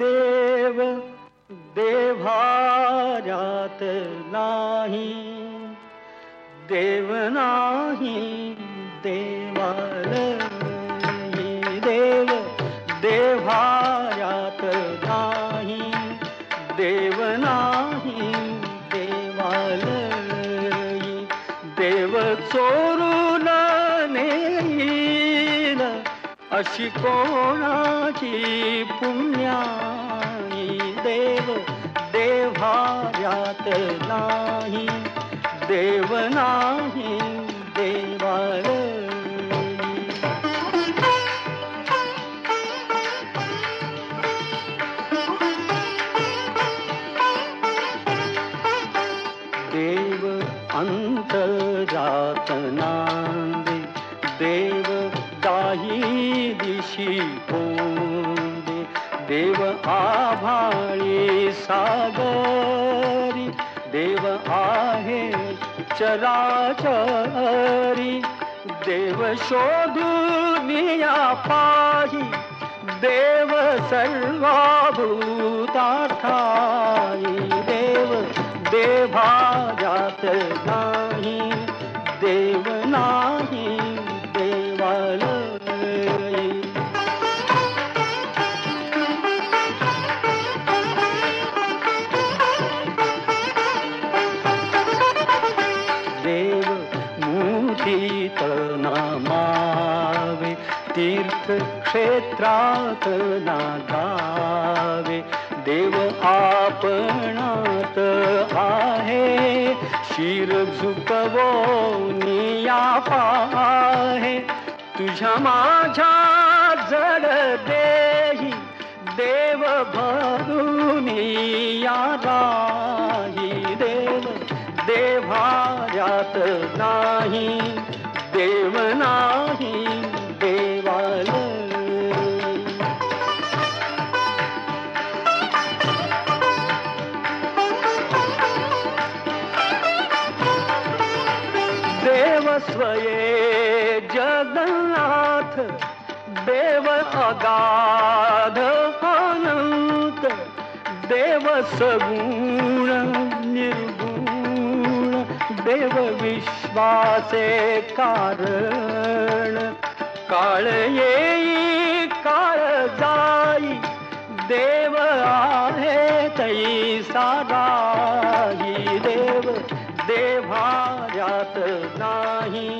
देव देवारात नाही। देव नाही देवाल देव देवारात नाही। देव नाही देवाल देव चोरू अशी कोणाची पुण्याई देव देवाऱ्यात नाही देव नाही देवालयी देव अंतरात नांदे दिशी पोंदे देव आभाळी सागरी, देव आहे चराचरी, देव शोधून या पाही, देव सर्वभूतार्थाई, देव देभाजात नाही तीर्थक्षेत्रात नागावे. देव आपणात आहे. शिर झुकवो निया पाहे. तुझ्या माझ्या जड देही देव भरून या राही. देव देभाऱ्यात नाही देव नाही. स्वये जगन्नाथ देव अगाध अनंत देव सगुण निर्गुण, देव विश्वासे कारण। काळ येई काळ जाई, देव आहे तै साराही देव देभाऱ्यात नाही